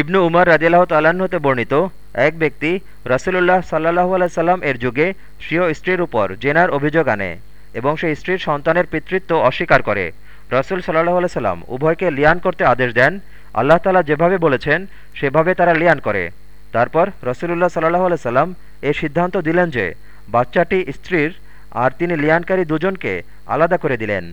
ইবনু উমর রাজিল্লাহ তাল্লাহ্ন হতে বর্ণিত এক ব্যক্তি রসুল্লাহ সাল্লাহ সাল্লাম এর যুগে স্বীয় স্ত্রীর উপর জেনার অভিযোগ আনে এবং সেই স্ত্রীর সন্তানের পিতৃত্ব অস্বীকার করে। রসুল সাল্লাহ সাল্লাম উভয়কে লিয়ান করতে আদেশ দেন। আল্লাহ তালা যেভাবে বলেছেন, সেভাবে তারা লিয়ান করে। তারপর রসুল্লাহ সাল্লাহ সাল্লাম এ সিদ্ধান্ত দিলেন যে, বাচ্চাটি স্ত্রীর আর তিনি লিয়ানকারী দুজনকে আলাদা করে দিলেন।